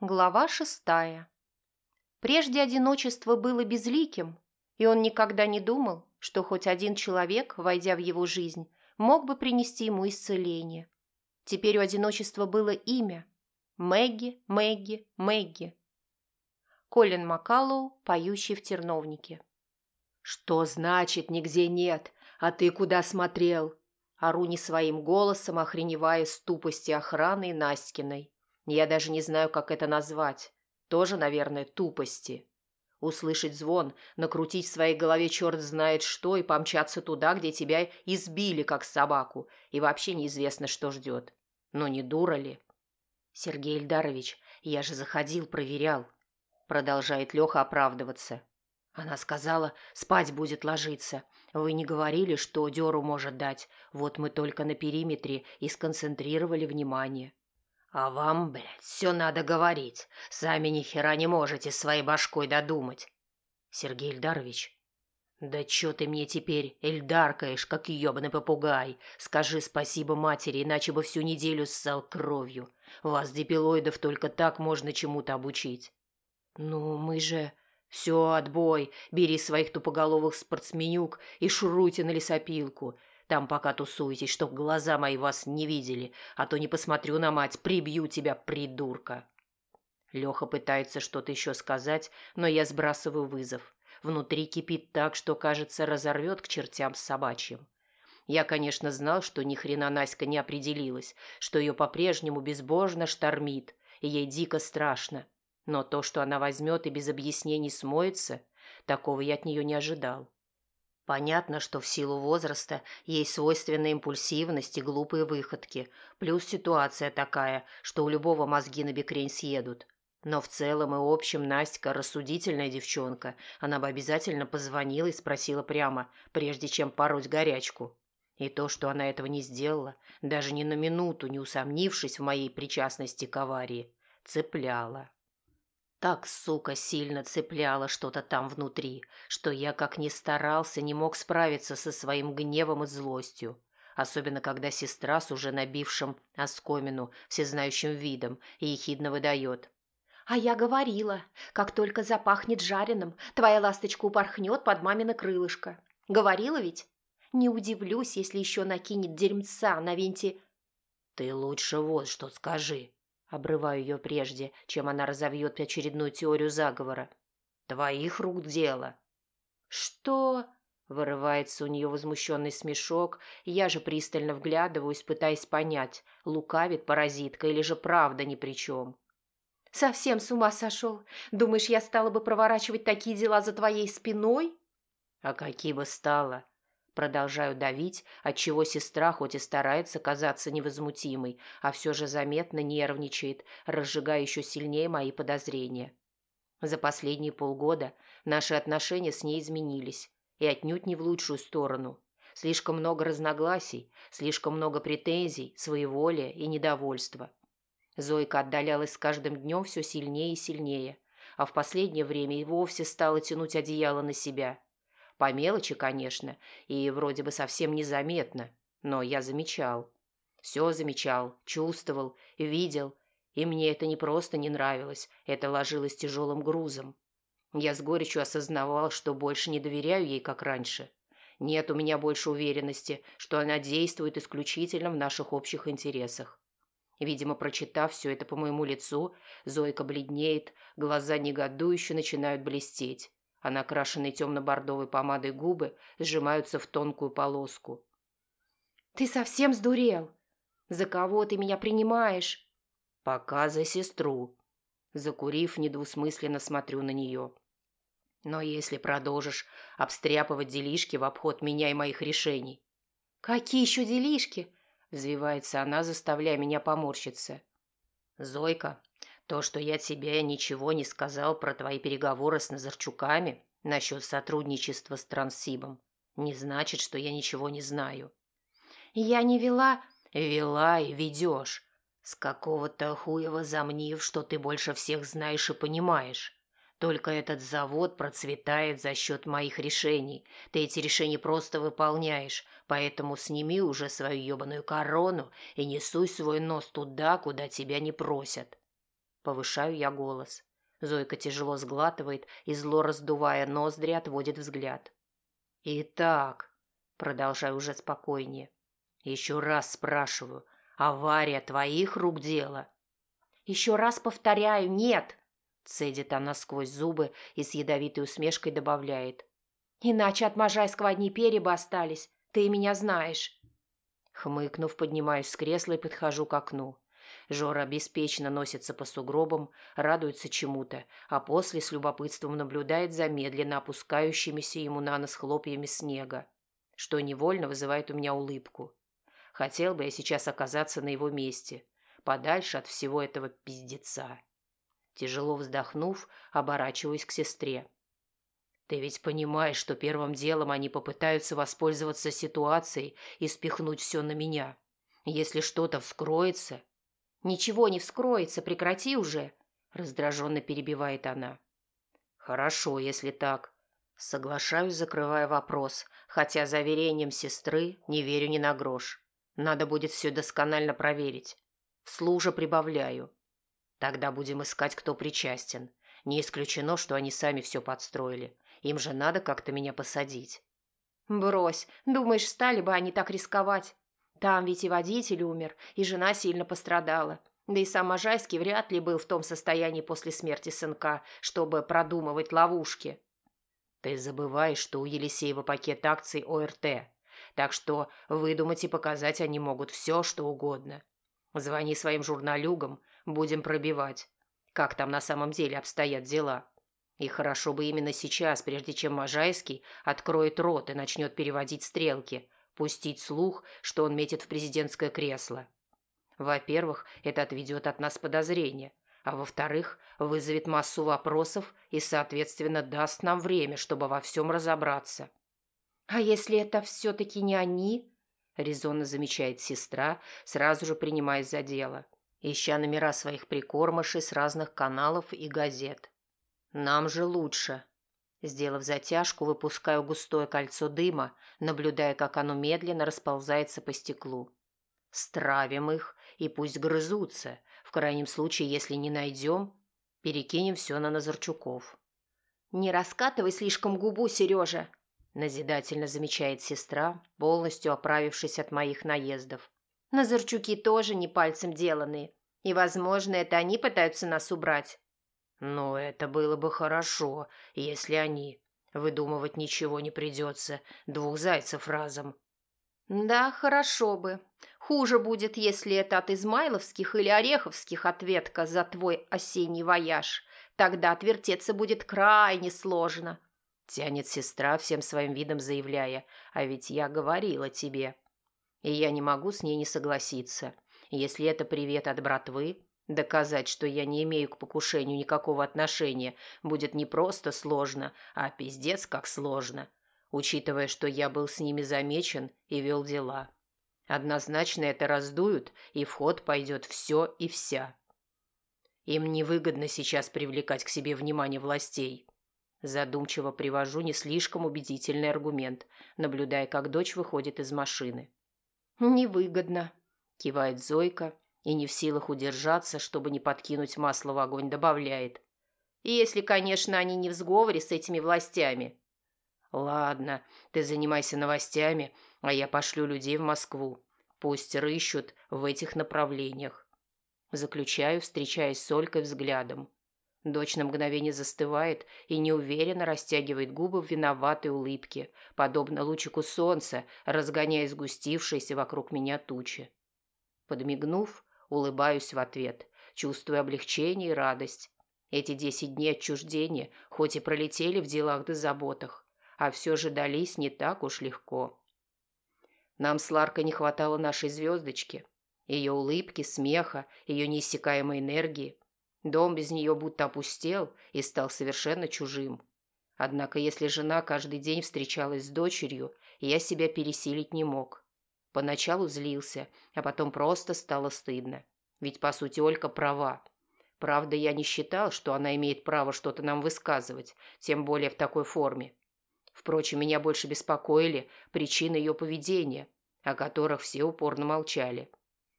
Глава шестая. Прежде одиночество было безликим, и он никогда не думал, что хоть один человек, войдя в его жизнь, мог бы принести ему исцеление. Теперь у одиночества было имя – Мэгги, Мэгги, Мэгги. Колин Маккаллоу, поющий в терновнике. «Что значит нигде нет? А ты куда смотрел?» Ору не своим голосом, охреневая с тупости охраны Настькиной. Я даже не знаю, как это назвать. Тоже, наверное, тупости. Услышать звон, накрутить в своей голове черт знает что и помчаться туда, где тебя избили, как собаку, и вообще неизвестно, что ждет. Но не дура ли? Сергей Ильдарович, я же заходил, проверял. Продолжает Леха оправдываться. Она сказала, спать будет ложиться. Вы не говорили, что дёру может дать. Вот мы только на периметре и сконцентрировали внимание. А вам, блядь, все надо говорить. Сами ни хера не можете своей башкой додумать. Сергей Ильдарович. Да чё ты мне теперь эльдаркаешь, как ёбаный попугай? Скажи спасибо матери, иначе бы всю неделю ссал кровью. Вас, депилоидов, только так можно чему-то обучить. Ну, мы же... Все, отбой. Бери своих тупоголовых спортсменюк и шуруйте на лесопилку. Там пока тусуйтесь, чтоб глаза мои вас не видели, а то не посмотрю на мать, прибью тебя, придурка. Леха пытается что-то еще сказать, но я сбрасываю вызов. Внутри кипит так, что, кажется, разорвет к чертям собачьим. Я, конечно, знал, что ни хрена Наська не определилась, что ее по-прежнему безбожно штормит, и ей дико страшно. Но то, что она возьмет и без объяснений смоется, такого я от нее не ожидал. Понятно, что в силу возраста ей свойственна импульсивность и глупые выходки, плюс ситуация такая, что у любого мозги на бекрень съедут. Но в целом и общем Настя рассудительная девчонка. Она бы обязательно позвонила и спросила прямо, прежде чем пороть горячку. И то, что она этого не сделала, даже ни на минуту не усомнившись в моей причастности к аварии, цепляло. Так, сука, сильно цепляло что-то там внутри, что я, как ни старался, не мог справиться со своим гневом и злостью. Особенно, когда сестра с уже набившим оскомину всезнающим видом ехидно выдает. «А я говорила, как только запахнет жареным, твоя ласточка упорхнет под мамино крылышко. Говорила ведь? Не удивлюсь, если еще накинет дерьмца на винте...» «Ты лучше вот что скажи», Обрываю ее прежде, чем она разовьет очередную теорию заговора. «Твоих рук дело». «Что?» – вырывается у нее возмущенный смешок, я же пристально вглядываюсь, пытаясь понять, лукавит паразитка или же правда ни при чем. «Совсем с ума сошел? Думаешь, я стала бы проворачивать такие дела за твоей спиной?» «А какие бы стала?» Продолжаю давить, отчего сестра хоть и старается казаться невозмутимой, а все же заметно нервничает, разжигая еще сильнее мои подозрения. За последние полгода наши отношения с ней изменились, и отнюдь не в лучшую сторону. Слишком много разногласий, слишком много претензий, своеволия и недовольства. Зойка отдалялась с каждым днем все сильнее и сильнее, а в последнее время и вовсе стала тянуть одеяло на себя – по мелочи, конечно, и вроде бы совсем незаметно, но я замечал. Все замечал, чувствовал, видел, и мне это не просто не нравилось, это ложилось тяжелым грузом. Я с горечью осознавал, что больше не доверяю ей, как раньше. Нет у меня больше уверенности, что она действует исключительно в наших общих интересах. Видимо, прочитав все это по моему лицу, Зойка бледнеет, глаза негодующе начинают блестеть а накрашенные темно-бордовой помадой губы сжимаются в тонкую полоску. «Ты совсем сдурел? За кого ты меня принимаешь?» «Пока за сестру». Закурив, недвусмысленно смотрю на нее. «Но если продолжишь обстряпывать делишки в обход меня и моих решений...» «Какие еще делишки?» – взвивается она, заставляя меня поморщиться. «Зойка, то, что я тебе ничего не сказал про твои переговоры с Назарчуками насчет сотрудничества с Транссибом, не значит, что я ничего не знаю. Я не вела... Вела и ведешь. С какого-то хуева замнив, что ты больше всех знаешь и понимаешь. Только этот завод процветает за счет моих решений. Ты эти решения просто выполняешь, поэтому сними уже свою ебаную корону и не суй свой нос туда, куда тебя не просят. Повышаю я голос. Зойка тяжело сглатывает и, зло раздувая ноздри, отводит взгляд. «Итак», — продолжаю уже спокойнее, — «еще раз спрашиваю, авария твоих рук дело?» «Еще раз повторяю, нет!» Цедит она сквозь зубы и с ядовитой усмешкой добавляет. «Иначе от Можайского одни перья бы остались. Ты меня знаешь». Хмыкнув, поднимаюсь с кресла и подхожу к окну. Жора беспечно носится по сугробам, радуется чему-то, а после с любопытством наблюдает за медленно опускающимися ему на нос хлопьями снега, что невольно вызывает у меня улыбку. Хотел бы я сейчас оказаться на его месте, подальше от всего этого пиздеца. Тяжело вздохнув, оборачиваюсь к сестре. «Ты ведь понимаешь, что первым делом они попытаются воспользоваться ситуацией и спихнуть все на меня. Если что-то вскроется...» «Ничего не вскроется, прекрати уже!» – раздраженно перебивает она. «Хорошо, если так. Соглашаюсь, закрывая вопрос, хотя заверением сестры не верю ни на грош. Надо будет все досконально проверить. Вслух же прибавляю. Тогда будем искать, кто причастен. Не исключено, что они сами все подстроили. Им же надо как-то меня посадить. Брось, думаешь, стали бы они так рисковать? Там ведь и водитель умер, и жена сильно пострадала. Да и сам Можайский вряд ли был в том состоянии после смерти сынка, чтобы продумывать ловушки. Ты забываешь, что у Елисеева пакет акций ОРТ. Так что выдумать и показать они могут все, что угодно. Звони своим журналюгам, будем пробивать. Как там на самом деле обстоят дела? И хорошо бы именно сейчас, прежде чем Можайский откроет рот и начнет переводить стрелки, пустить слух, что он метит в президентское кресло. Во-первых, это отведет от нас подозрения, а во-вторых, вызовет массу вопросов и, соответственно, даст нам время, чтобы во всем разобраться. «А если это все-таки не они?» – резонно замечает сестра, сразу же принимаясь за дело, ища номера своих прикормышей с разных каналов и газет. «Нам же лучше». Сделав затяжку, выпускаю густое кольцо дыма, наблюдая, как оно медленно расползается по стеклу. Стравим их, и пусть грызутся. В крайнем случае, если не найдем, перекинем все на Назарчуков. «Не раскатывай слишком губу, Сережа!» назидательно замечает сестра, полностью оправившись от моих наездов. Назарчуки тоже не пальцем деланные, и, возможно, это они пытаются нас убрать. Но это было бы хорошо, если они. Выдумывать ничего не придется, двух зайцев разом. Да, хорошо бы. Хуже будет, если это от измайловских или ореховских ответка за твой осенний вояж. Тогда отвертеться будет крайне сложно. Тянет сестра, всем своим видом заявляя, а ведь я говорила тебе. И я не могу с ней не согласиться. Если это привет от братвы, доказать, что я не имею к покушению никакого отношения, будет не просто сложно, а пиздец как сложно, учитывая, что я был с ними замечен и вел дела. Однозначно это раздуют, и в ход пойдет все и вся. Им невыгодно сейчас привлекать к себе внимание властей. Задумчиво привожу не слишком убедительный аргумент, наблюдая, как дочь выходит из машины. «Невыгодно», – кивает Зойка и не в силах удержаться, чтобы не подкинуть масло в огонь, добавляет. И «Если, конечно, они не в сговоре с этими властями». «Ладно, ты занимайся новостями, а я пошлю людей в Москву. Пусть рыщут в этих направлениях». Заключаю, встречаясь с Олькой взглядом. Дочь на мгновение застывает и неуверенно растягивает губы в виноватой улыбке, подобно лучику солнца, разгоняя сгустившиеся вокруг меня тучи. Подмигнув, улыбаюсь в ответ, чувствуя облегчение и радость. Эти десять дней отчуждения хоть и пролетели в делах да заботах, а все же дались не так уж легко. Нам с Ларкой не хватало нашей звездочки, ее улыбки, смеха, ее неиссякаемой энергии – Дом без нее будто опустел и стал совершенно чужим. Однако если жена каждый день встречалась с дочерью, я себя пересилить не мог. Поначалу злился, а потом просто стало стыдно. Ведь, по сути, Олька права. Правда, я не считал, что она имеет право что-то нам высказывать, тем более в такой форме. Впрочем, меня больше беспокоили причины ее поведения, о которых все упорно молчали.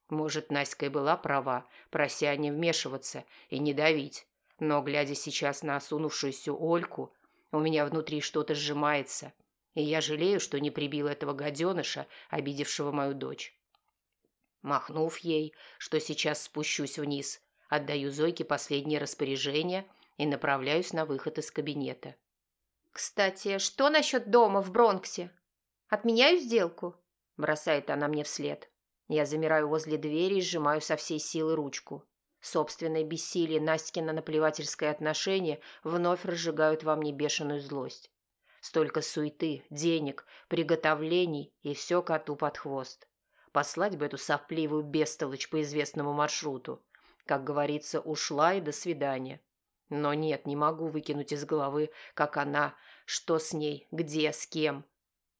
Может, Наська и была права, прося не вмешиваться и не давить. Но, глядя сейчас на осунувшуюся Ольку, у меня внутри что-то сжимается, и я жалею, что не прибил этого гаденыша, обидевшего мою дочь. Махнув ей, что сейчас спущусь вниз, отдаю Зойке последнее распоряжение и направляюсь на выход из кабинета. «Кстати, что насчет дома в Бронксе? Отменяю сделку?» Бросает она мне вслед. Я замираю возле двери и сжимаю со всей силы ручку. Собственное бессилие Настькина наплевательское отношение вновь разжигают во мне бешеную злость. Столько суеты, денег, приготовлений и все коту под хвост. Послать бы эту сопливую бестолочь по известному маршруту. Как говорится, ушла и до свидания. Но нет, не могу выкинуть из головы, как она, что с ней, где, с кем.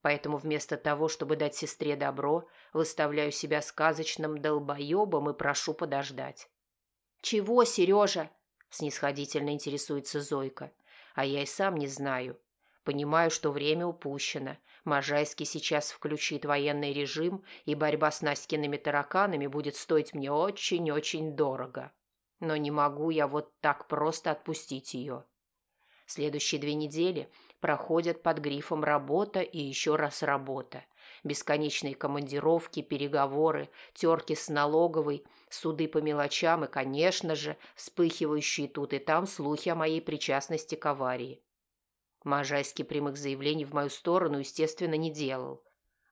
Поэтому вместо того, чтобы дать сестре добро, выставляю себя сказочным долбоебом и прошу подождать. «Чего, Сережа?» – снисходительно интересуется Зойка. А я и сам не знаю. Понимаю, что время упущено. Можайский сейчас включит военный режим, и борьба с Настькиными тараканами будет стоить мне очень-очень дорого. Но не могу я вот так просто отпустить ее. Следующие две недели проходят под грифом «работа» и еще раз «работа». Бесконечные командировки, переговоры, терки с налоговой, суды по мелочам и, конечно же, вспыхивающие тут и там слухи о моей причастности к аварии. Можайский прямых заявлений в мою сторону, естественно, не делал.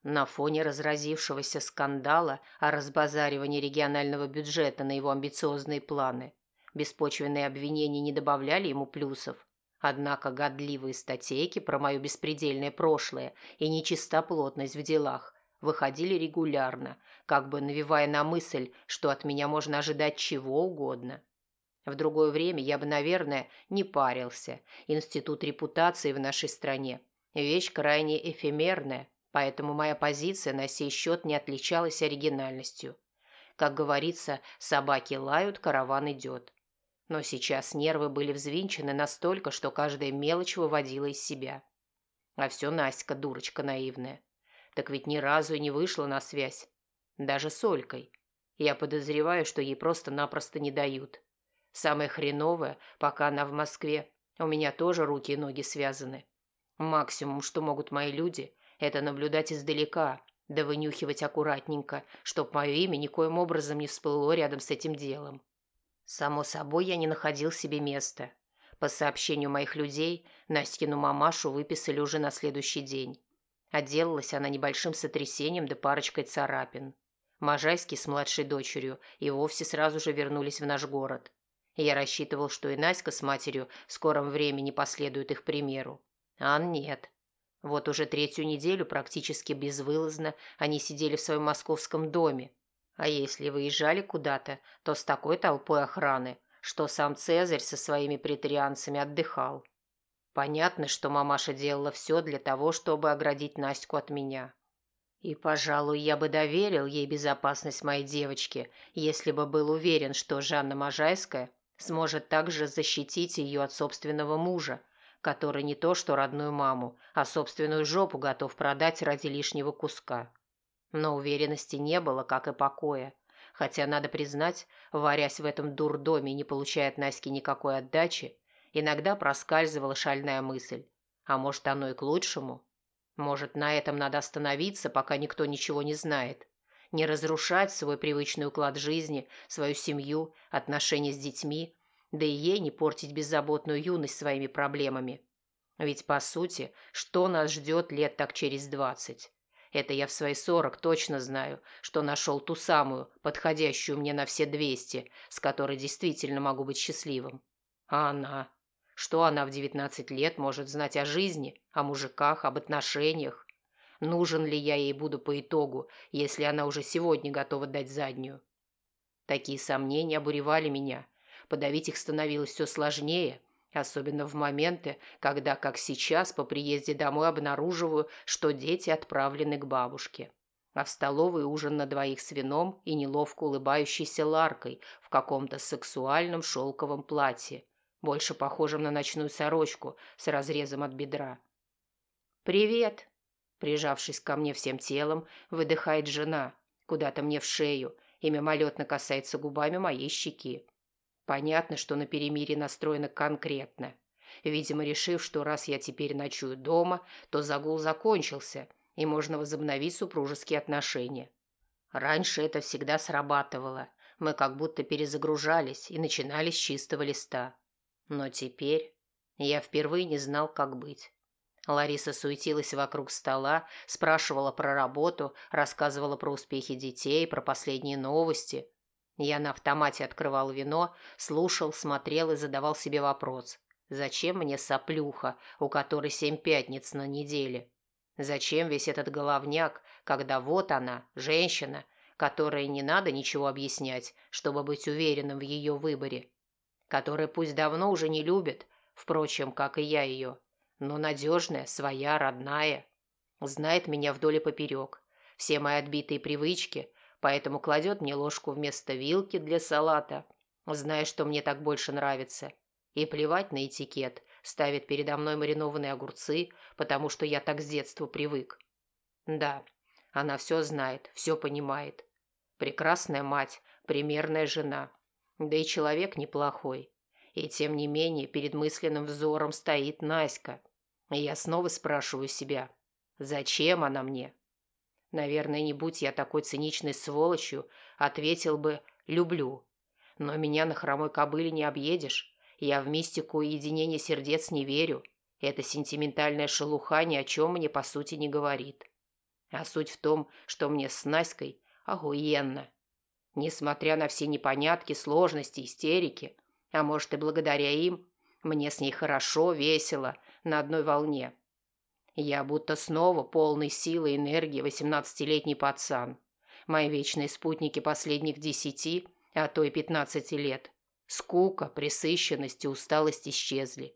На фоне разразившегося скандала о разбазаривании регионального бюджета на его амбициозные планы беспочвенные обвинения не добавляли ему плюсов. Однако годливые статейки про мое беспредельное прошлое и нечистоплотность в делах выходили регулярно, как бы навевая на мысль, что от меня можно ожидать чего угодно. В другое время я бы, наверное, не парился. Институт репутации в нашей стране – вещь крайне эфемерная, поэтому моя позиция на сей счет не отличалась оригинальностью. Как говорится, собаки лают, караван идет. Но сейчас нервы были взвинчены настолько, что каждая мелочь выводила из себя. А все Наська, дурочка наивная. Так ведь ни разу и не вышла на связь. Даже с Олькой. Я подозреваю, что ей просто-напросто не дают. Самое хреновое, пока она в Москве, у меня тоже руки и ноги связаны. Максимум, что могут мои люди, это наблюдать издалека, да вынюхивать аккуратненько, чтоб мое имя никоим образом не всплыло рядом с этим делом. Само собой, я не находил себе места. По сообщению моих людей, Настину мамашу выписали уже на следующий день. Отделалась она небольшим сотрясением да парочкой царапин. Можайский с младшей дочерью и вовсе сразу же вернулись в наш город. Я рассчитывал, что и Наська с матерью в скором времени последуют их примеру. А нет. Вот уже третью неделю практически безвылазно они сидели в своем московском доме. А если выезжали куда-то, то с такой толпой охраны, что сам Цезарь со своими претарианцами отдыхал. Понятно, что мамаша делала все для того, чтобы оградить Настю от меня. И, пожалуй, я бы доверил ей безопасность моей девочки, если бы был уверен, что Жанна Можайская сможет также защитить ее от собственного мужа, который не то что родную маму, а собственную жопу готов продать ради лишнего куска. Но уверенности не было, как и покоя. Хотя, надо признать, варясь в этом дурдоме, не получая от Наськи никакой отдачи, иногда проскальзывала шальная мысль. А может, оно и к лучшему? Может, на этом надо остановиться, пока никто ничего не знает? Не разрушать свой привычный уклад жизни, свою семью, отношения с детьми, да и ей не портить беззаботную юность своими проблемами. Ведь, по сути, что нас ждет лет так через двадцать? Это я в свои сорок точно знаю, что нашел ту самую, подходящую мне на все двести, с которой действительно могу быть счастливым. А она? Что она в девятнадцать лет может знать о жизни, о мужиках, об отношениях? Нужен ли я ей буду по итогу, если она уже сегодня готова дать заднюю. Такие сомнения обуревали меня. Подавить их становилось все сложнее, особенно в моменты, когда, как сейчас, по приезде домой обнаруживаю, что дети отправлены к бабушке. А в столовой ужин на двоих с вином и неловко улыбающейся Ларкой в каком-то сексуальном шелковом платье, больше похожем на ночную сорочку с разрезом от бедра. «Привет!» Прижавшись ко мне всем телом, выдыхает жена, куда-то мне в шею, и мимолетно касается губами моей щеки. Понятно, что на перемирие настроена конкретно. Видимо, решив, что раз я теперь ночую дома, то загул закончился, и можно возобновить супружеские отношения. Раньше это всегда срабатывало. Мы как будто перезагружались и начинали с чистого листа. Но теперь я впервые не знал, как быть. Лариса суетилась вокруг стола, спрашивала про работу, рассказывала про успехи детей, про последние новости. Я на автомате открывал вино, слушал, смотрел и задавал себе вопрос. Зачем мне соплюха, у которой семь пятниц на неделе? Зачем весь этот головняк, когда вот она, женщина, которой не надо ничего объяснять, чтобы быть уверенным в ее выборе? Которая пусть давно уже не любит, впрочем, как и я ее, но надежная, своя, родная. Знает меня вдоль и поперек, все мои отбитые привычки, поэтому кладет мне ложку вместо вилки для салата, зная, что мне так больше нравится. И плевать на этикет, ставит передо мной маринованные огурцы, потому что я так с детства привык. Да, она все знает, все понимает. Прекрасная мать, примерная жена. Да и человек неплохой. И тем не менее перед мысленным взором стоит Наська. И я снова спрашиваю себя, зачем она мне? Наверное, не будь я такой циничной сволочью, ответил бы «люблю». Но меня на хромой кобыле не объедешь. Я в мистику и единение сердец не верю. Эта сентиментальная шелуха ни о чем мне по сути не говорит. А суть в том, что мне с Наськой охуенно. Несмотря на все непонятки, сложности, истерики, а может и благодаря им, мне с ней хорошо, весело, на одной волне. Я будто снова полный силы и энергии восемнадцатилетний пацан. Мои вечные спутники последних десяти, а то и пятнадцати лет. Скука, пресыщенность и усталость исчезли.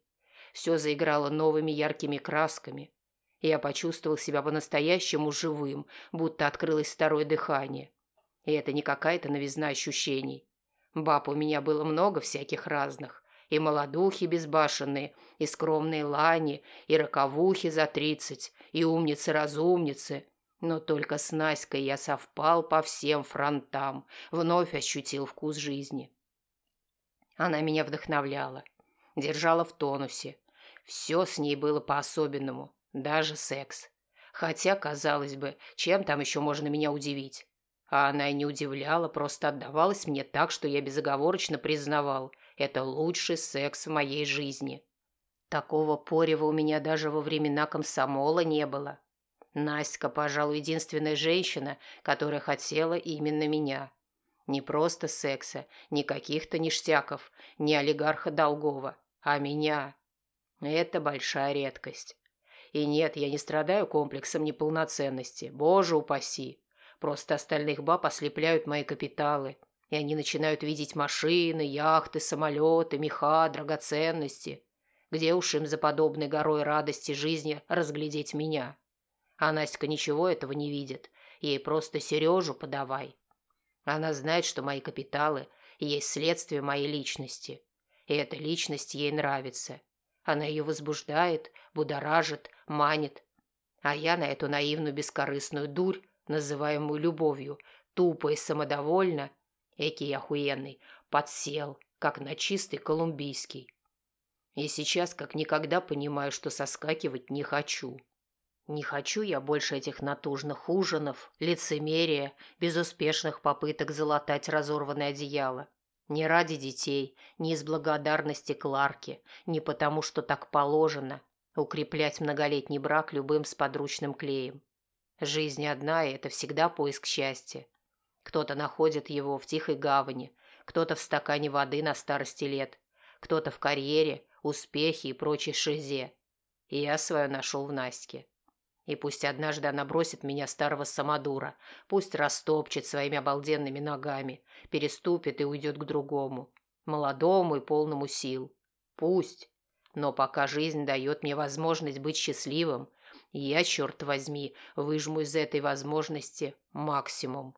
Все заиграло новыми яркими красками. Я почувствовал себя по-настоящему живым, будто открылось второе дыхание. И это не какая-то новизна ощущений. Баб у меня было много всяких разных. И молодухи безбашенные, и скромные лани, и роковухи за тридцать, и умницы-разумницы. Но только с Наськой я совпал по всем фронтам, вновь ощутил вкус жизни. Она меня вдохновляла, держала в тонусе. Все с ней было по-особенному, даже секс. Хотя, казалось бы, чем там еще можно меня удивить? А она и не удивляла, просто отдавалась мне так, что я безоговорочно признавал – это лучший секс в моей жизни. Такого порева у меня даже во времена комсомола не было. Настя, пожалуй, единственная женщина, которая хотела именно меня. Не просто секса, не каких-то ништяков, не олигарха Долгова, а меня. Это большая редкость. И нет, я не страдаю комплексом неполноценности, боже упаси. Просто остальных баб ослепляют мои капиталы, и они начинают видеть машины, яхты, самолеты, меха, драгоценности. Где уж им за подобной горой радости жизни разглядеть меня? А Настя ничего этого не видит, ей просто Сережу подавай. Она знает, что мои капиталы есть следствие моей личности. И эта личность ей нравится. Она ее возбуждает, будоражит, манит. А я на эту наивную бескорыстную дурь, называемую любовью, тупо и самодовольно, экий охуенный, подсел, как на чистый колумбийский. И сейчас как никогда понимаю, что соскакивать не хочу. Не хочу я больше этих натужных ужинов, лицемерия, безуспешных попыток залатать разорванное одеяло. Не ради детей, не из благодарности Кларке, не потому, что так положено укреплять многолетний брак любым сподручным клеем. Жизнь одна, и это всегда поиск счастья. Кто-то находит его в тихой гавани, кто-то в стакане воды на старости лет, кто-то в карьере, успехе и прочей шизе. И я свою нашел в Настке. И пусть однажды она бросит меня старого самодура, пусть растопчет своими обалденными ногами, переступит и уйдет к другому, молодому и полному сил. Пусть. Но пока жизнь дает мне возможность быть счастливым, я, черт возьми, выжму из этой возможности максимум.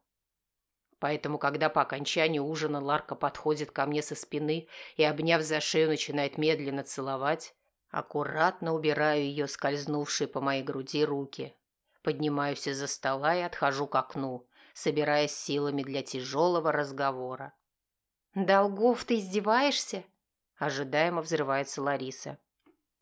Поэтому, когда по окончанию ужина Ларка подходит ко мне со спины и, обняв за шею, начинает медленно целовать, Аккуратно убираю ее скользнувшие по моей груди руки. Поднимаюсь из-за стола и отхожу к окну. собираясь силами для тяжелого разговора. «Долгов, ты издеваешься?» Ожидаемо взрывается Лариса.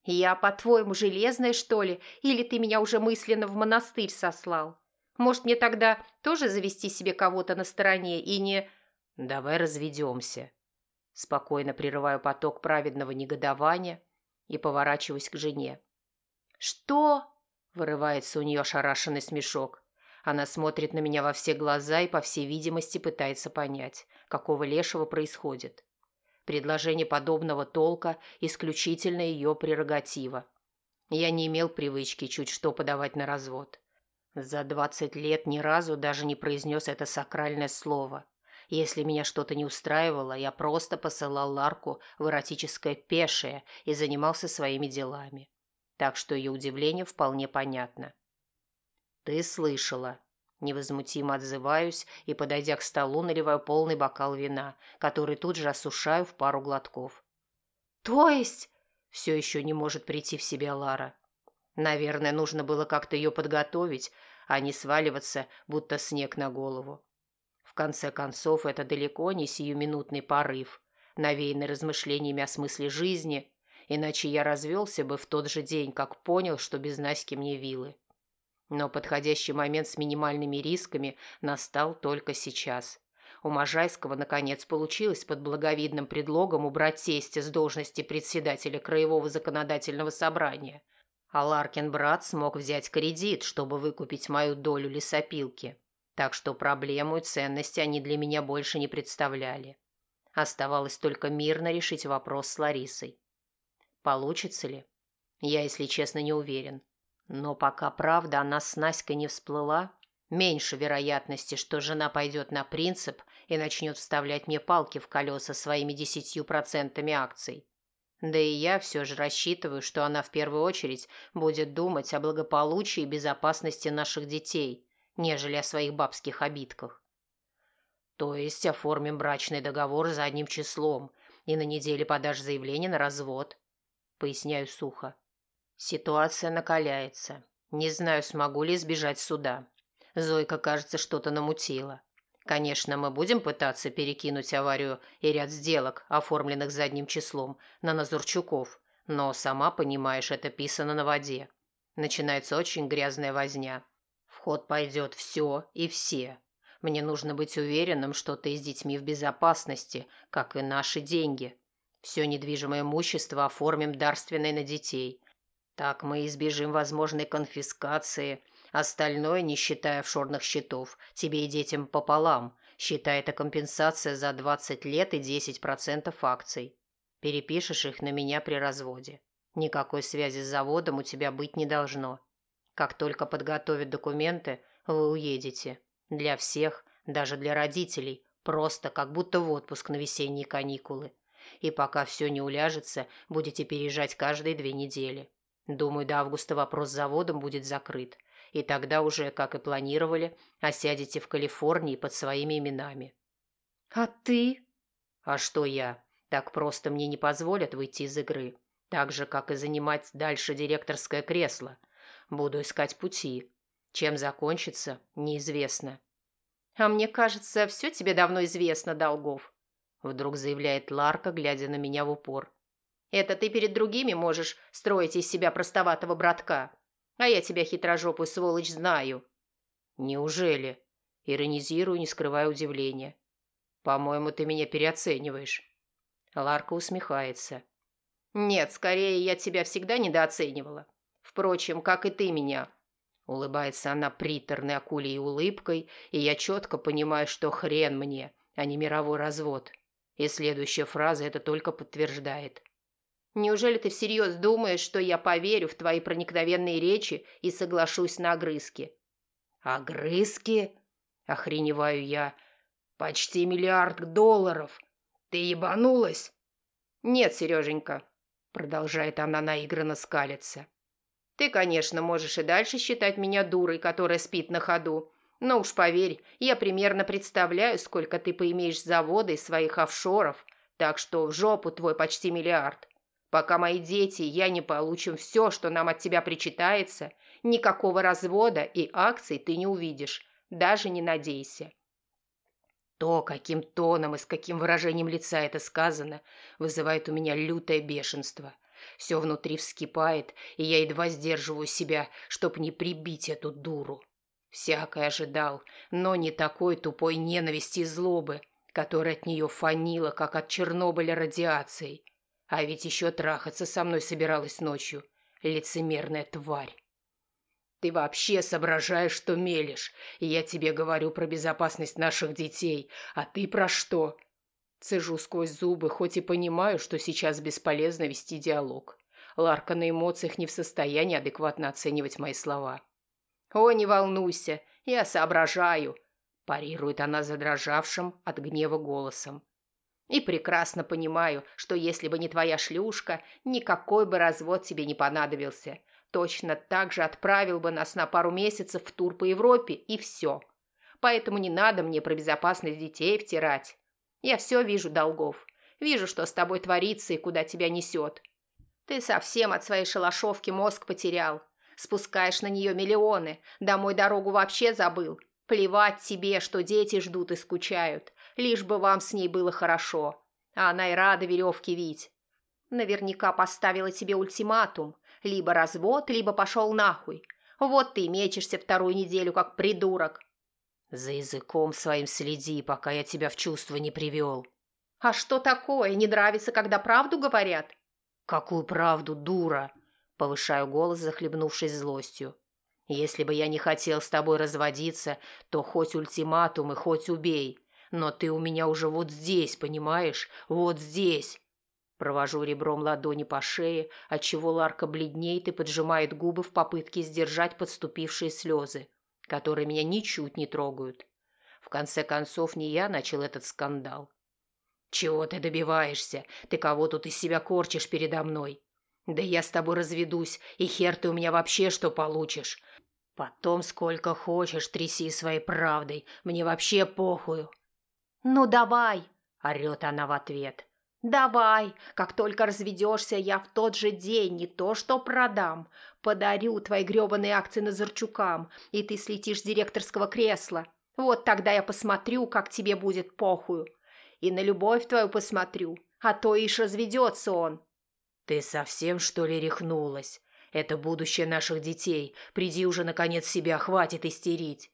«Я, по-твоему, железная, что ли? Или ты меня уже мысленно в монастырь сослал? Может, мне тогда тоже завести себе кого-то на стороне и не...» «Давай разведемся». Спокойно прерываю поток праведного негодования и поворачиваюсь к жене. «Что?» – вырывается у нее ошарашенный смешок. Она смотрит на меня во все глаза и, по всей видимости, пытается понять, какого лешего происходит. Предложение подобного толка – исключительно ее прерогатива. Я не имел привычки чуть что подавать на развод. За двадцать лет ни разу даже не произнес это сакральное слово – если меня что-то не устраивало, я просто посылал Ларку в эротическое пешее и занимался своими делами. Так что ее удивление вполне понятно. «Ты слышала». Невозмутимо отзываюсь и, подойдя к столу, наливаю полный бокал вина, который тут же осушаю в пару глотков. «То есть...» Все еще не может прийти в себя Лара. Наверное, нужно было как-то ее подготовить, а не сваливаться, будто снег на голову конце концов, это далеко не сиюминутный порыв, навеянный размышлениями о смысле жизни, иначе я развелся бы в тот же день, как понял, что без Наськи мне вилы. Но подходящий момент с минимальными рисками настал только сейчас. У Можайского, наконец, получилось под благовидным предлогом убрать тестя с должности председателя Краевого законодательного собрания. А Ларкин брат смог взять кредит, чтобы выкупить мою долю лесопилки так что проблему и ценности они для меня больше не представляли. Оставалось только мирно решить вопрос с Ларисой. Получится ли? Я, если честно, не уверен. Но пока правда о нас с Наськой не всплыла, меньше вероятности, что жена пойдет на принцип и начнет вставлять мне палки в колеса своими десятью процентами акций. Да и я все же рассчитываю, что она в первую очередь будет думать о благополучии и безопасности наших детей, нежели о своих бабских обидках. То есть оформим брачный договор задним числом и на неделе подашь заявление на развод. Поясняю сухо. Ситуация накаляется. Не знаю, смогу ли избежать суда. Зойка, кажется, что-то намутила. Конечно, мы будем пытаться перекинуть аварию и ряд сделок, оформленных задним числом, на Назурчуков, но, сама понимаешь, это писано на воде. Начинается очень грязная возня ход пойдет все и все. Мне нужно быть уверенным, что ты с детьми в безопасности, как и наши деньги. Все недвижимое имущество оформим дарственной на детей. Так мы избежим возможной конфискации. Остальное, не считая офшорных счетов, тебе и детям пополам. Считай это компенсация за 20 лет и 10% акций. Перепишешь их на меня при разводе. Никакой связи с заводом у тебя быть не должно. Как только подготовят документы, вы уедете. Для всех, даже для родителей, просто как будто в отпуск на весенние каникулы. И пока все не уляжется, будете переезжать каждые две недели. Думаю, до августа вопрос с заводом будет закрыт. И тогда уже, как и планировали, осядете в Калифорнии под своими именами. А ты? А что я? Так просто мне не позволят выйти из игры. Так же, как и занимать дальше директорское кресло. Буду искать пути. Чем закончится, неизвестно. А мне кажется, все тебе давно известно, Долгов. Вдруг заявляет Ларка, глядя на меня в упор. Это ты перед другими можешь строить из себя простоватого братка. А я тебя хитрожопую сволочь знаю. Неужели? Иронизирую, не скрывая удивления. По-моему, ты меня переоцениваешь. Ларка усмехается. Нет, скорее, я тебя всегда недооценивала. Впрочем, как и ты меня». Улыбается она приторной акулей улыбкой, и я четко понимаю, что хрен мне, а не мировой развод. И следующая фраза это только подтверждает. «Неужели ты всерьез думаешь, что я поверю в твои проникновенные речи и соглашусь на огрызки?» «Огрызки?» – охреневаю я. «Почти миллиард долларов! Ты ебанулась?» «Нет, Сереженька», – продолжает она наигранно скалиться. Ты, конечно, можешь и дальше считать меня дурой, которая спит на ходу. Но уж поверь, я примерно представляю, сколько ты поимеешь завода и своих офшоров, так что в жопу твой почти миллиард. Пока мои дети и я не получим все, что нам от тебя причитается, никакого развода и акций ты не увидишь. Даже не надейся. То, каким тоном и с каким выражением лица это сказано, вызывает у меня лютое бешенство. Все внутри вскипает, и я едва сдерживаю себя, чтоб не прибить эту дуру. Всякое ожидал, но не такой тупой ненависти и злобы, которая от нее фанила, как от Чернобыля радиацией. А ведь еще трахаться со мной собиралась ночью. Лицемерная тварь. Ты вообще соображаешь, что мелешь, я тебе говорю про безопасность наших детей, а ты про что? Цежу сквозь зубы, хоть и понимаю, что сейчас бесполезно вести диалог. Ларка на эмоциях не в состоянии адекватно оценивать мои слова. «О, не волнуйся, я соображаю», – парирует она задрожавшим от гнева голосом. «И прекрасно понимаю, что если бы не твоя шлюшка, никакой бы развод тебе не понадобился. Точно так же отправил бы нас на пару месяцев в тур по Европе, и все. Поэтому не надо мне про безопасность детей втирать. Я все вижу, Долгов. Вижу, что с тобой творится и куда тебя несет. Ты совсем от своей шалашовки мозг потерял. Спускаешь на нее миллионы, домой дорогу вообще забыл. Плевать тебе, что дети ждут и скучают. Лишь бы вам с ней было хорошо. А она и рада веревки вить. Наверняка поставила тебе ультиматум. Либо развод, либо пошел нахуй. Вот ты мечешься вторую неделю, как придурок. За языком своим следи, пока я тебя в чувство не привел. А что такое? Не нравится, когда правду говорят? Какую правду, дура? Повышаю голос, захлебнувшись злостью. Если бы я не хотел с тобой разводиться, то хоть ультиматум и хоть убей. Но ты у меня уже вот здесь, понимаешь? Вот здесь. Провожу ребром ладони по шее, отчего Ларка бледнеет и поджимает губы в попытке сдержать подступившие слезы, которые меня ничуть не трогают. В конце концов, не я начал этот скандал. «Чего ты добиваешься? Ты кого тут из себя корчишь передо мной? Да я с тобой разведусь, и хер ты у меня вообще что получишь. Потом сколько хочешь тряси своей правдой, мне вообще похую». «Ну давай!» – орет она в ответ. «Давай, как только разведешься, я в тот же день не то что продам, подарю твои гребаные акции Назарчукам, и ты слетишь с директорского кресла. Вот тогда я посмотрю, как тебе будет похую. И на любовь твою посмотрю, а то ишь разведется он». «Ты совсем, что ли, рехнулась? Это будущее наших детей. Приди уже, наконец, себя, хватит истерить».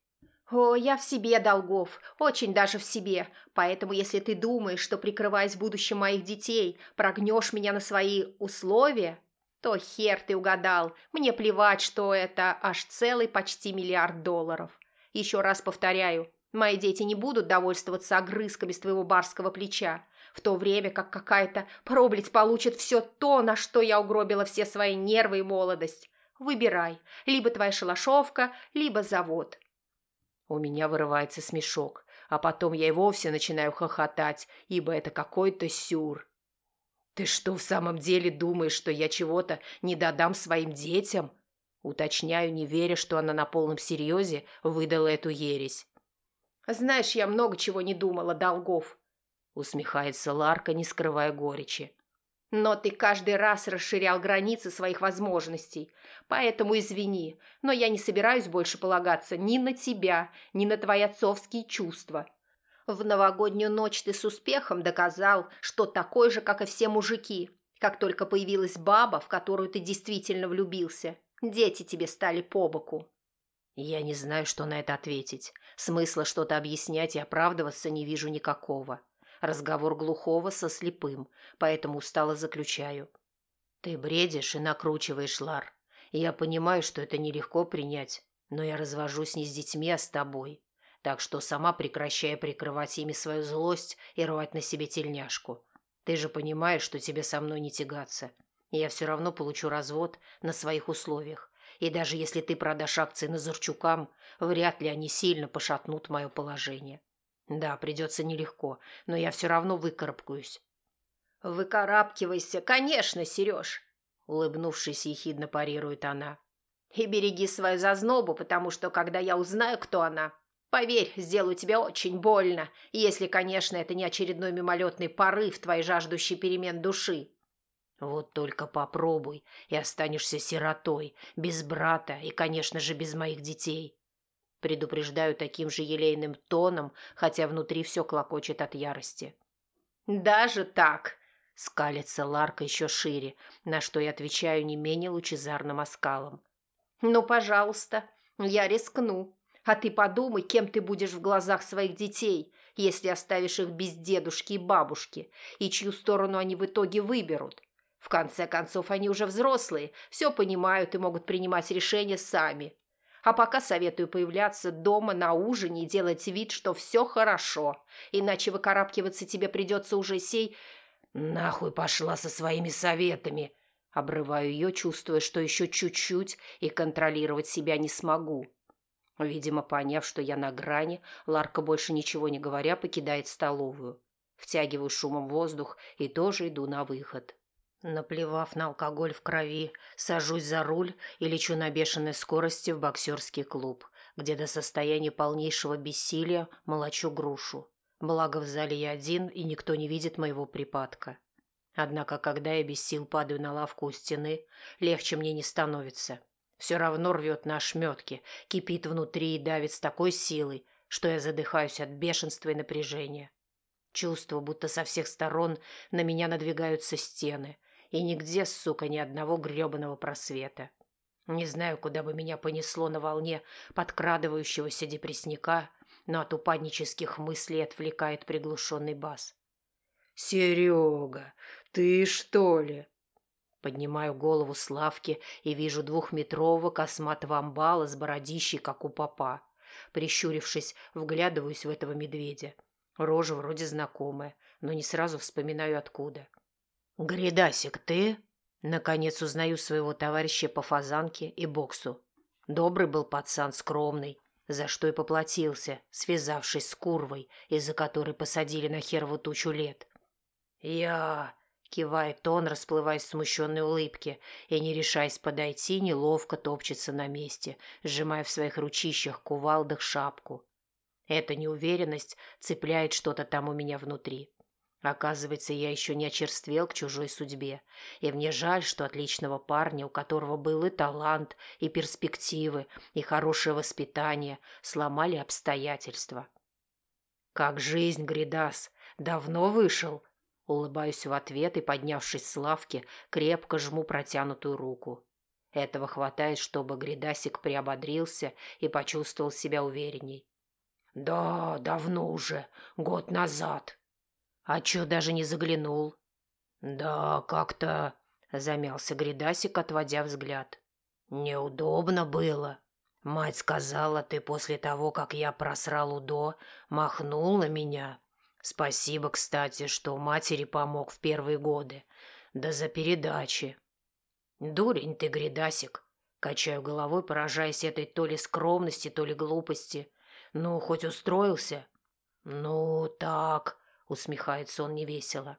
«О, я в себе, Долгов, очень даже в себе. Поэтому, если ты думаешь, что, прикрываясь будущим моих детей, прогнешь меня на свои условия, то хер ты угадал. Мне плевать, что это аж целый почти миллиард долларов. Еще раз повторяю, мои дети не будут довольствоваться огрызками с твоего барского плеча, в то время как какая-то проблять получит все то, на что я угробила все свои нервы и молодость. Выбирай, либо твоя шалашовка, либо завод». У меня вырывается смешок, а потом я и вовсе начинаю хохотать, ибо это какой-то сюр. «Ты что, в самом деле думаешь, что я чего-то не додам своим детям?» Уточняю, не веря, что она на полном серьезе выдала эту ересь. «Знаешь, я много чего не думала, Долгов», — усмехается Ларка, не скрывая горечи. Но ты каждый раз расширял границы своих возможностей. Поэтому извини, но я не собираюсь больше полагаться ни на тебя, ни на твои отцовские чувства. В новогоднюю ночь ты с успехом доказал, что такой же, как и все мужики. Как только появилась баба, в которую ты действительно влюбился, дети тебе стали по боку. Я не знаю, что на это ответить. Смысла что-то объяснять и оправдываться не вижу никакого. Разговор глухого со слепым, поэтому устало заключаю. Ты бредишь и накручиваешь, Лар. Я понимаю, что это нелегко принять, но я развожусь не с детьми, а с тобой. Так что сама прекращай прикрывать ими свою злость и рвать на себе тельняшку. Ты же понимаешь, что тебе со мной не тягаться. Я все равно получу развод на своих условиях. И даже если ты продашь акции Назарчукам, вряд ли они сильно пошатнут мое положение. Да, придется нелегко, но я все равно выкарабкаюсь. «Выкарабкивайся, конечно, Сереж!» Улыбнувшись, ехидно парирует она. «И береги свою зазнобу, потому что, когда я узнаю, кто она, поверь, сделаю тебе очень больно, если, конечно, это не очередной мимолетный порыв твоей жаждущей перемен души». «Вот только попробуй, и останешься сиротой, без брата и, конечно же, без моих детей». Предупреждаю таким же елейным тоном, хотя внутри все клокочет от ярости. «Даже так?» – скалится Ларка еще шире, на что я отвечаю не менее лучезарным оскалом. «Ну, пожалуйста, я рискну. А ты подумай, кем ты будешь в глазах своих детей, если оставишь их без дедушки и бабушки, и чью сторону они в итоге выберут. В конце концов, они уже взрослые, все понимают и могут принимать решения сами. А пока советую появляться дома на ужине и делать вид, что все хорошо, иначе выкарабкиваться тебе придется уже сей... «Нахуй пошла со своими советами!» Обрываю ее, чувствуя, что еще чуть-чуть и контролировать себя не смогу. Видимо, поняв, что я на грани, Ларка, больше ничего не говоря, покидает столовую. Втягиваю шумом воздух и тоже иду на выход. Наплевав на алкоголь в крови, сажусь за руль и лечу на бешеной скорости в боксерский клуб, где до состояния полнейшего бессилия молочу грушу. Благо в зале я один, и никто не видит моего припадка. Однако, когда я без сил падаю на лавку у стены, легче мне не становится. Все равно рвет на ошметки, кипит внутри и давит с такой силой, что я задыхаюсь от бешенства и напряжения. Чувство, будто со всех сторон на меня надвигаются стены, и нигде, сука, ни одного грёбаного просвета. Не знаю, куда бы меня понесло на волне подкрадывающегося депрессника, но от упаднических мыслей отвлекает приглушенный бас. «Серега, ты что ли?» Поднимаю голову с лавки и вижу двухметрового косматого амбала с бородищей, как у папа. Прищурившись, вглядываюсь в этого медведя. Рожа вроде знакомая, но не сразу вспоминаю откуда. «Гридасик, ты?» Наконец узнаю своего товарища по фазанке и боксу. Добрый был пацан, скромный, за что и поплатился, связавшись с курвой, из-за которой посадили на херову тучу лет. «Я...» Кивает он, расплываясь в смущенной улыбке, и, не решаясь подойти, неловко топчется на месте, сжимая в своих ручищах кувалдах шапку. Эта неуверенность цепляет что-то там у меня внутри. Оказывается, я еще не очерствел к чужой судьбе, и мне жаль, что отличного парня, у которого был и талант, и перспективы, и хорошее воспитание, сломали обстоятельства. «Как жизнь, Гридас, давно вышел?» Улыбаюсь в ответ и, поднявшись с лавки, крепко жму протянутую руку. Этого хватает, чтобы Гридасик приободрился и почувствовал себя уверенней. «Да, давно уже, год назад». «А чё, даже не заглянул?» «Да, как-то...» — замялся Гридасик, отводя взгляд. «Неудобно было. Мать сказала, ты после того, как я просрал УДО, махнул на меня, Спасибо, кстати, что матери помог в первые годы. Да за передачи. Дурень ты, гридасик. Качаю головой, поражаясь этой то ли скромности, то ли глупости. Ну, хоть устроился? Ну, так, усмехается он невесело.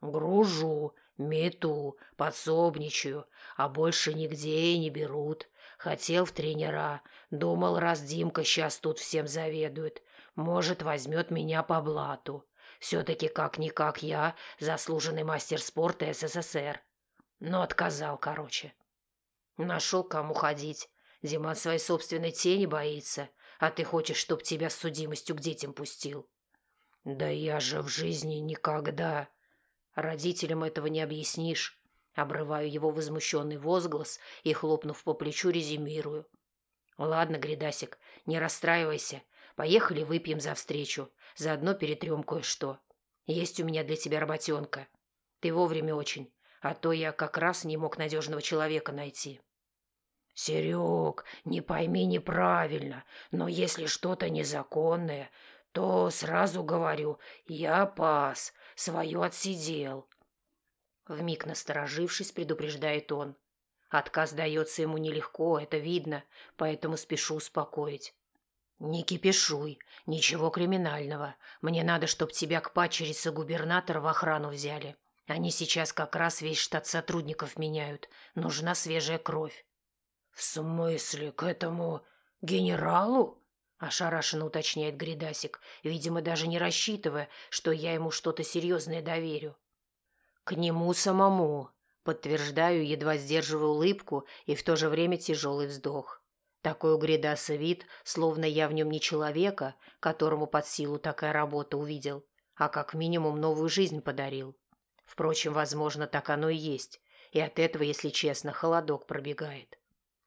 Гружу, мету, подсобничаю, а больше нигде и не берут. Хотел в тренера, думал, раз Димка сейчас тут всем заведует, может, возьмет меня по блату. Все-таки как-никак я заслуженный мастер спорта СССР. Но отказал, короче. Нашел, кому ходить. Дима своей собственной тени боится, а ты хочешь, чтоб тебя с судимостью к детям пустил. Да я же в жизни никогда. Родителям этого не объяснишь. Обрываю его возмущенный возглас и, хлопнув по плечу, резюмирую. Ладно, Гридасик, не расстраивайся. Поехали выпьем за встречу. Заодно перетрем кое-что. Есть у меня для тебя работенка. Ты вовремя очень, а то я как раз не мог надежного человека найти. Серег, не пойми неправильно, но если что-то незаконное, то сразу говорю, я пас, свое отсидел. Вмиг насторожившись, предупреждает он. Отказ дается ему нелегко, это видно, поэтому спешу успокоить. «Не кипишуй, ничего криминального. Мне надо, чтоб тебя к падчерице губернатора в охрану взяли. Они сейчас как раз весь штат сотрудников меняют. Нужна свежая кровь». «В смысле, к этому генералу?» – ошарашенно уточняет Гридасик, видимо, даже не рассчитывая, что я ему что-то серьезное доверю. «К нему самому», – подтверждаю, едва сдерживая улыбку и в то же время тяжелый вздох. Такой у Гридаса вид, словно я в нем не человека, которому под силу такая работа увидел, а как минимум новую жизнь подарил. Впрочем, возможно, так оно и есть, и от этого, если честно, холодок пробегает.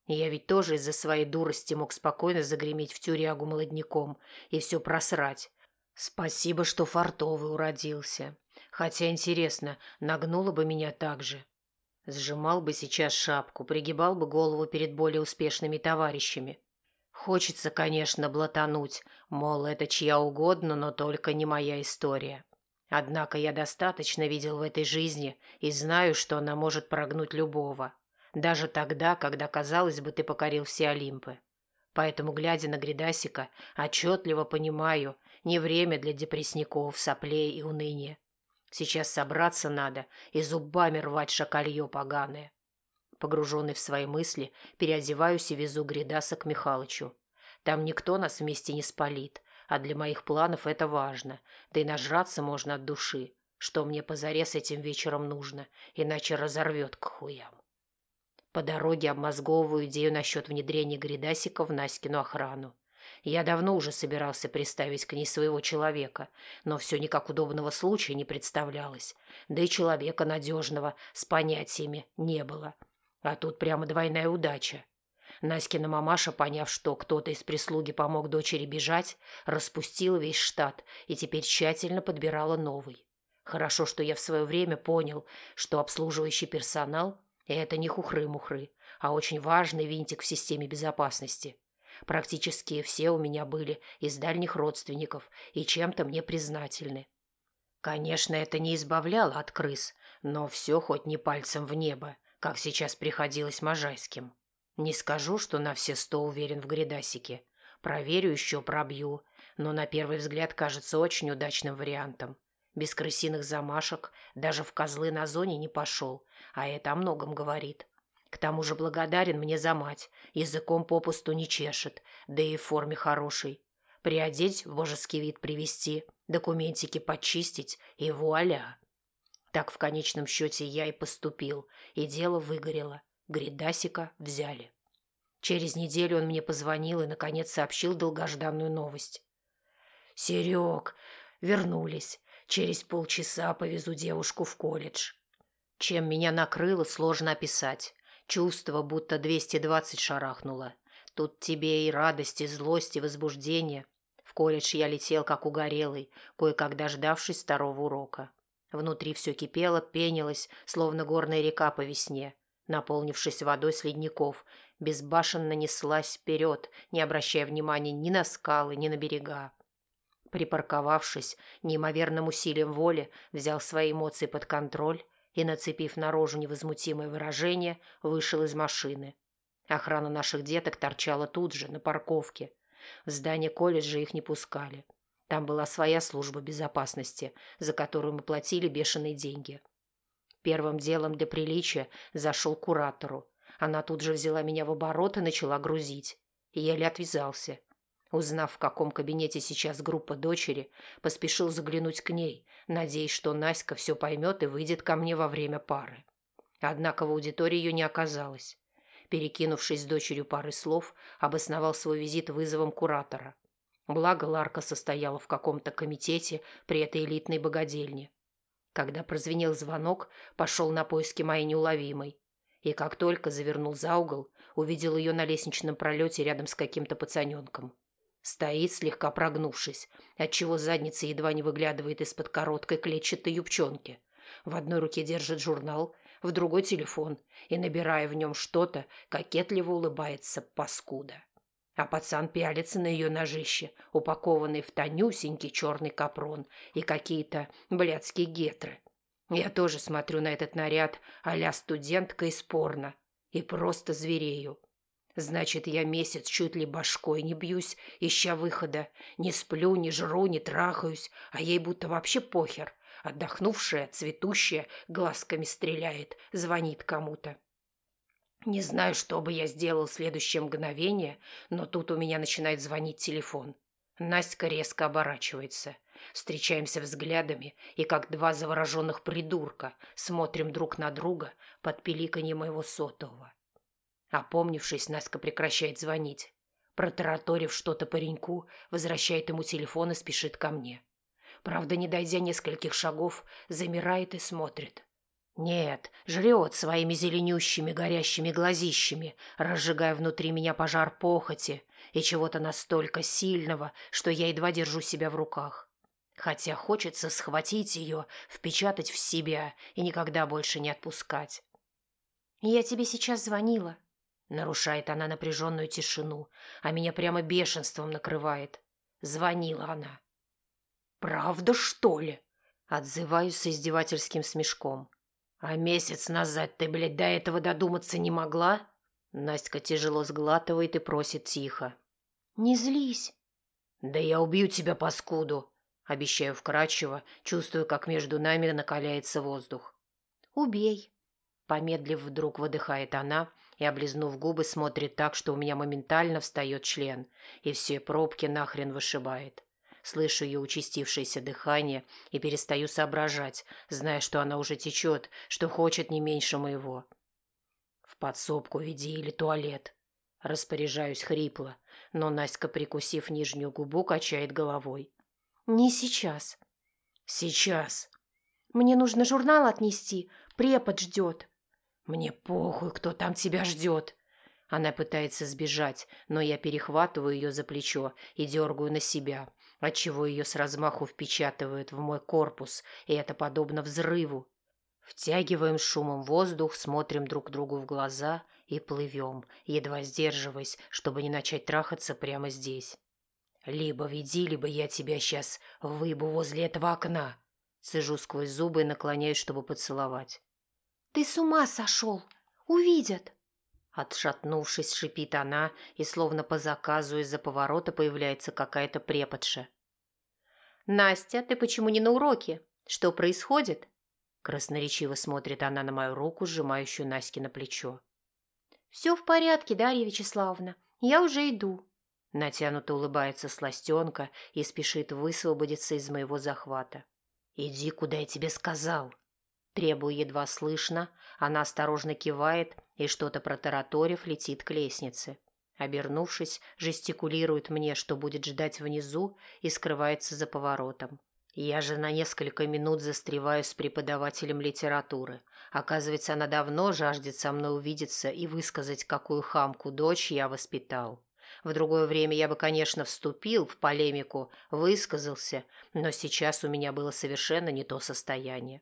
Я ведь тоже из-за своей дурости мог спокойно загреметь в тюрягу молодняком и все просрать. Спасибо, что фартовый уродился. Хотя, интересно, нагнуло бы меня так же. Сжимал бы сейчас шапку, пригибал бы голову перед более успешными товарищами. Хочется, конечно, блатануть, мол, это чья угодно, но только не моя история. Однако я достаточно видел в этой жизни и знаю, что она может прогнуть любого. Даже тогда, когда, казалось бы, ты покорил все Олимпы. Поэтому, глядя на Гридасика, отчетливо понимаю, не время для депрессников, соплей и уныния. Сейчас собраться надо и зубами рвать шакалье поганое. Погруженный в свои мысли, переодеваюсь и везу Гридаса к Михалычу. Там никто нас вместе не спалит, а для моих планов это важно, да и нажраться можно от души, что мне позарез этим вечером нужно, иначе разорвет к хуям. По дороге обмозговываю идею насчет внедрения Гридасика в Наськину охрану. Я давно уже собирался приставить к ней своего человека, но все никак удобного случая не представлялось. Да и человека надежного с понятиями не было. А тут прямо двойная удача. Наськина мамаша, поняв, что кто-то из прислуги помог дочери бежать, распустила весь штат и теперь тщательно подбирала новый. Хорошо, что я в свое время понял, что обслуживающий персонал это не хухры-мухры, а очень важный винтик в системе безопасности. Практически все у меня были из дальних родственников и чем-то мне признательны. Конечно, это не избавляло от крыс, но все хоть не пальцем в небо, как сейчас приходилось Можайским. Не скажу, что на все сто уверен в гридасике. Проверю еще, пробью, но на первый взгляд кажется очень удачным вариантом. Без крысиных замашек даже в козлы на зоне не пошел, а это о многом говорит. К тому же благодарен мне за мать, языком попусту не чешет, да и в форме хорошей. Приодеть, в божеский вид привести, документики почистить и вуаля. Так в конечном счете я и поступил, и дело выгорело. Гридасика взяли. Через неделю он мне позвонил и, наконец, сообщил долгожданную новость. «Серег, вернулись. Через полчаса повезу девушку в колледж. Чем меня накрыло, сложно описать. Чувство, будто 220 шарахнуло. Тут тебе и радость, и злость, и возбуждение. В колледж я летел, как угорелый, кое-как дождавшись второго урока. Внутри все кипело, пенилось, словно горная река по весне. Наполнившись водой с ледников, безбашенно неслась вперед, не обращая внимания ни на скалы, ни на берега. Припарковавшись, неимоверным усилием воли взял свои эмоции под контроль и, нацепив на рожу невозмутимое выражение, вышел из машины. Охрана наших деток торчала тут же, на парковке. В здание колледжа их не пускали. Там была своя служба безопасности, за которую мы платили бешеные деньги. Первым делом для приличия зашел к куратору. Она тут же взяла меня в оборот и начала грузить. И еле отвязался – Узнав, в каком кабинете сейчас группа дочери, поспешил заглянуть к ней, надеясь, что Наська все поймет и выйдет ко мне во время пары. Однако в аудитории ее не оказалось. Перекинувшись с дочерью пары слов, обосновал свой визит вызовом куратора. Благо Ларка состояла в каком-то комитете при этой элитной богадельне. Когда прозвенел звонок, пошел на поиски моей неуловимой. И как только завернул за угол, увидел ее на лестничном пролете рядом с каким-то пацаненком. Стоит, слегка прогнувшись, отчего задница едва не выглядывает из-под короткой клетчатой юбчонки. В одной руке держит журнал, в другой телефон, и, набирая в нем что-то, кокетливо улыбается паскуда. А пацан пялится на ее ножище, упакованный в тонюсенький черный капрон и какие-то блядские гетры. Я тоже смотрю на этот наряд а студентка из порно и просто зверею. Значит, я месяц чуть ли башкой не бьюсь, ища выхода. Не сплю, не жру, не трахаюсь, а ей будто вообще похер. Отдохнувшая, цветущая, глазками стреляет, звонит кому-то. Не знаю, что бы я сделал в следующее мгновение, но тут у меня начинает звонить телефон. Настя резко оборачивается. Встречаемся взглядами и, как два завороженных придурка, смотрим друг на друга под пиликанье моего сотового. Опомнившись, Наська прекращает звонить. Протараторив что-то пареньку, возвращает ему телефон и спешит ко мне. Правда, не дойдя нескольких шагов, замирает и смотрит. Нет, жрет своими зеленющими горящими глазищами, разжигая внутри меня пожар похоти и чего-то настолько сильного, что я едва держу себя в руках. Хотя хочется схватить ее, впечатать в себя и никогда больше не отпускать. «Я тебе сейчас звонила», — нарушает она напряженную тишину, а меня прямо бешенством накрывает. Звонила она. «Правда, что ли?» — отзываюсь с издевательским смешком. «А месяц назад ты, блядь, до этого додуматься не могла?» Настя тяжело сглатывает и просит тихо. «Не злись». «Да я убью тебя, паскуду!» Обещаю вкрадчиво, чувствую, как между нами накаляется воздух. «Убей». Помедлив, вдруг выдыхает она и, облизнув губы, смотрит так, что у меня моментально встает член, и все пробки нахрен вышибает слышу ее участившееся дыхание и перестаю соображать, зная, что она уже течет, что хочет не меньше моего. В подсобку веди или туалет. Распоряжаюсь хрипло, но Наська, прикусив нижнюю губу, качает головой. «Не сейчас». «Сейчас». «Мне нужно журнал отнести. Препод ждет». «Мне похуй, кто там тебя ждет». Она пытается сбежать, но я перехватываю ее за плечо и дергаю на себя, отчего ее с размаху впечатывают в мой корпус, и это подобно взрыву. Втягиваем шумом воздух, смотрим друг другу в глаза и плывем, едва сдерживаясь, чтобы не начать трахаться прямо здесь. Либо веди, либо я тебя сейчас выбу возле этого окна. Сижу сквозь зубы и наклоняюсь, чтобы поцеловать. «Ты с ума сошел! Увидят!» Отшатнувшись, шипит она, и словно по заказу из-за поворота появляется какая-то преподша. «Настя, ты почему не на уроке? Что происходит?» Красноречиво смотрит она на мою руку, сжимающую Наське на плечо. «Все в порядке, Дарья Вячеславовна. Я уже иду». Натянуто улыбается сластенка и спешит высвободиться из моего захвата. «Иди, куда я тебе сказал!» Требую едва слышно, она осторожно кивает и, что-то протараторив, летит к лестнице. Обернувшись, жестикулирует мне, что будет ждать внизу, и скрывается за поворотом. Я же на несколько минут застреваю с преподавателем литературы. Оказывается, она давно жаждет со мной увидеться и высказать, какую хамку дочь я воспитал. В другое время я бы, конечно, вступил в полемику, высказался, но сейчас у меня было совершенно не то состояние.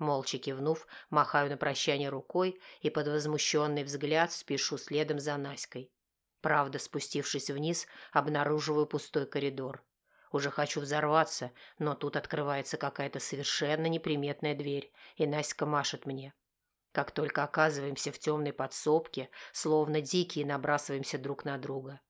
Молча кивнув, махаю на прощание рукой и под возмущенный взгляд спешу следом за Наськой. Правда, спустившись вниз, обнаруживаю пустой коридор. Уже хочу взорваться, но тут открывается какая-то совершенно неприметная дверь, и Наська машет мне. Как только оказываемся в темной подсобке, словно дикие набрасываемся друг на друга.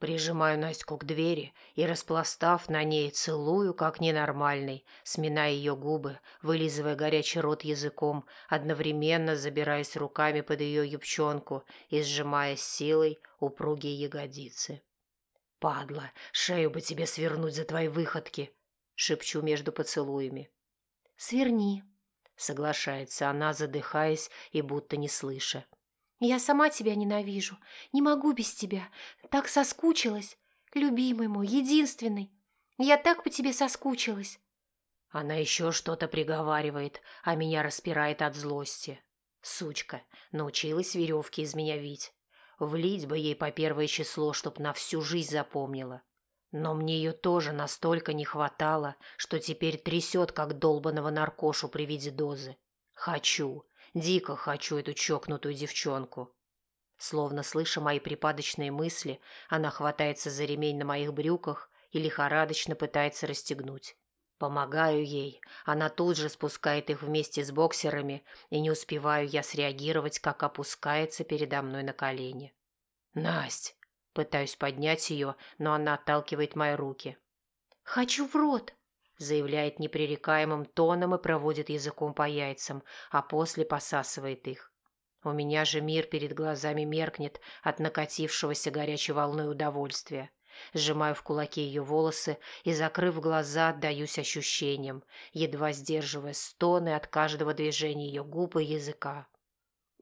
Прижимаю Настю к двери и, распластав на ней, целую, как ненормальный, сминая ее губы, вылизывая горячий рот языком, одновременно забираясь руками под ее юбчонку и сжимая силой упругие ягодицы. «Падла, шею бы тебе свернуть за твои выходки!» — шепчу между поцелуями. «Сверни», — соглашается она, задыхаясь и будто не слыша. Я сама тебя ненавижу. Не могу без тебя. Так соскучилась. Любимый мой, единственный. Я так по тебе соскучилась. Она еще что-то приговаривает, а меня распирает от злости. Сучка, научилась веревки из меня вить. Влить бы ей по первое число, чтоб на всю жизнь запомнила. Но мне ее тоже настолько не хватало, что теперь трясет, как долбаного наркошу при виде дозы. Хочу, Дико хочу эту чокнутую девчонку. Словно слыша мои припадочные мысли, она хватается за ремень на моих брюках и лихорадочно пытается расстегнуть. Помогаю ей, она тут же спускает их вместе с боксерами, и не успеваю я среагировать, как опускается передо мной на колени. «Насть!» Пытаюсь поднять ее, но она отталкивает мои руки. «Хочу в рот!» Заявляет непререкаемым тоном и проводит языком по яйцам, а после посасывает их. У меня же мир перед глазами меркнет от накатившегося горячей волны удовольствия. Сжимаю в кулаке ее волосы и, закрыв глаза, отдаюсь ощущениям, едва сдерживая стоны от каждого движения ее губ и языка.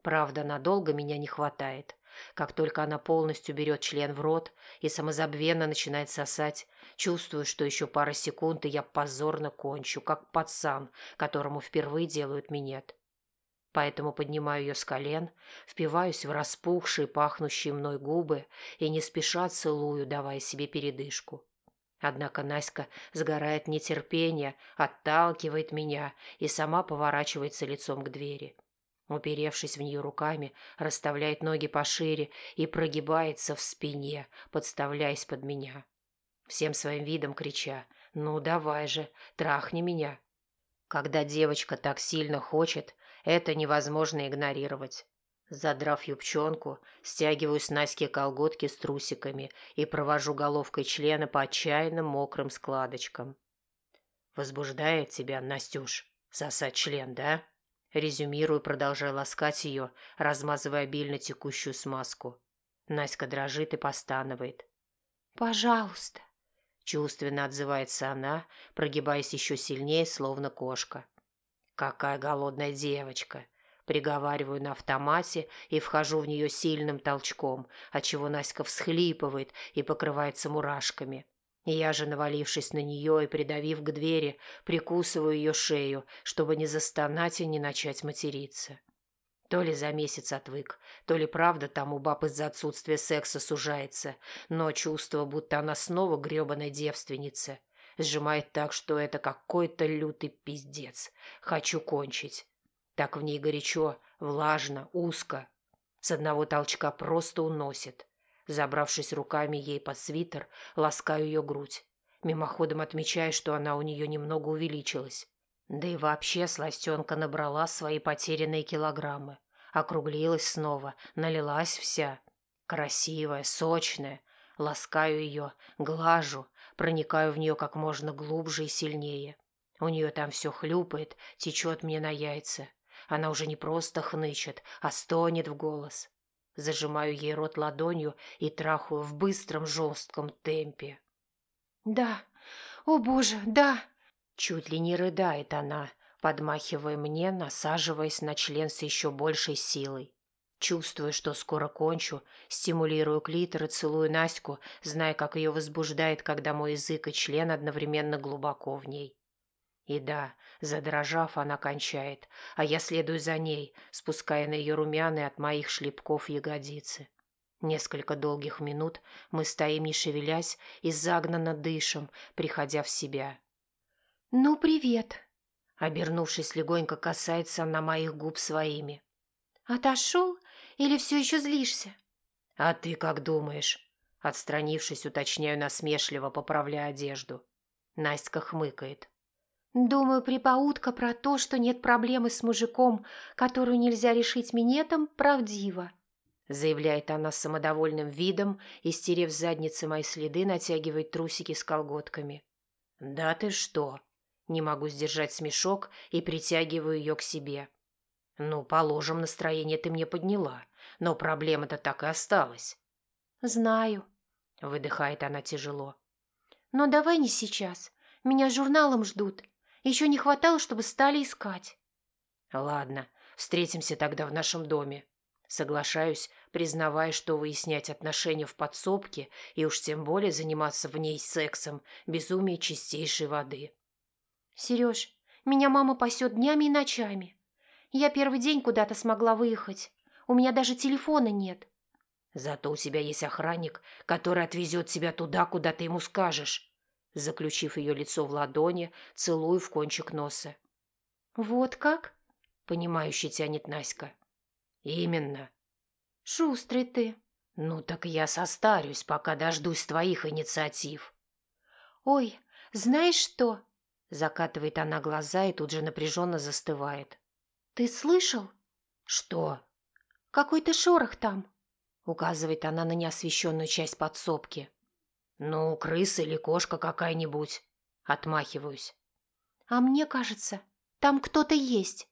Правда, надолго меня не хватает. Как только она полностью берет член в рот и самозабвенно начинает сосать, чувствую, что еще пара секунд, и я позорно кончу, как пацан, которому впервые делают минет. Поэтому поднимаю ее с колен, впиваюсь в распухшие, пахнущие мной губы и не спеша целую, давая себе передышку. Однако Наська сгорает нетерпение, отталкивает меня и сама поворачивается лицом к двери. Уперевшись в нее руками, расставляет ноги пошире и прогибается в спине, подставляясь под меня. Всем своим видом крича «Ну давай же, трахни меня!» Когда девочка так сильно хочет, это невозможно игнорировать. Задрав юбчонку, стягиваю с Наськи колготки с трусиками и провожу головкой члена по отчаянным мокрым складочкам. «Возбуждает тебя, Настюш, сосать член, да?» Резюмирую, продолжая ласкать ее, размазывая обильно текущую смазку. Наська дрожит и постанывает. «Пожалуйста», – чувственно отзывается она, прогибаясь еще сильнее, словно кошка. «Какая голодная девочка!» Приговариваю на автомате и вхожу в нее сильным толчком, отчего Наська всхлипывает и покрывается мурашками. Я же, навалившись на нее и придавив к двери, прикусываю ее шею, чтобы не застонать и не начать материться. То ли за месяц отвык, то ли правда там у баб из-за отсутствия секса сужается, но чувство, будто она снова гребаная девственница. Сжимает так, что это какой-то лютый пиздец. Хочу кончить. Так в ней горячо, влажно, узко. С одного толчка просто уносит. Забравшись руками ей под свитер, ласкаю ее грудь. Мимоходом отмечая, что она у нее немного увеличилась. Да и вообще сластенка набрала свои потерянные килограммы. Округлилась снова, налилась вся. Красивая, сочная. Ласкаю ее, глажу, проникаю в нее как можно глубже и сильнее. У нее там все хлюпает, течет мне на яйца. Она уже не просто хнычет, а стонет в голос. Зажимаю ей рот ладонью и трахаю в быстром жестком темпе. «Да, о боже, да!» Чуть ли не рыдает она, подмахивая мне, насаживаясь на член с еще большей силой. Чувствую, что скоро кончу, стимулирую клитор и целую Наську, зная, как ее возбуждает, когда мой язык и член одновременно глубоко в ней. И да, задрожав, она кончает, а я следую за ней, спуская на ее румяные от моих шлепков ягодицы. Несколько долгих минут мы стоим, не шевелясь, и загнанно дышим, приходя в себя. «Ну, привет!» Обернувшись, легонько касается на моих губ своими. «Отошел или все еще злишься?» «А ты как думаешь?» Отстранившись, уточняю насмешливо, поправляя одежду. Настя хмыкает. Думаю, припаутка про то, что нет проблемы с мужиком, которую нельзя решить минетом, правдива. Заявляет она с самодовольным видом и, стерев задницы мои следы, натягивает трусики с колготками. «Да ты что?» Не могу сдержать смешок и притягиваю ее к себе. «Ну, положим, настроение ты мне подняла, но проблема-то так и осталась». «Знаю», — выдыхает она тяжело. «Но давай не сейчас. Меня журналом ждут. Еще не хватало, чтобы стали искать. Ладно, встретимся тогда в нашем доме. Соглашаюсь, признавая, что выяснять отношения в подсобке и уж тем более заниматься в ней сексом – безумие чистейшей воды. Сереж, меня мама пасет днями и ночами. Я первый день куда-то смогла выехать. У меня даже телефона нет. Зато у тебя есть охранник, который отвезет тебя туда, куда ты ему скажешь заключив ее лицо в ладони, целую в кончик носа. «Вот как?» – понимающе тянет Наська. «Именно». «Шустрый ты». «Ну так я состарюсь, пока дождусь твоих инициатив». «Ой, знаешь что?» – закатывает она глаза и тут же напряженно застывает. «Ты слышал?» «Что?» «Какой-то шорох там», – указывает она на неосвещенную часть подсобки. «Ну, крыса или кошка какая-нибудь». Отмахиваюсь. «А мне кажется, там кто-то есть».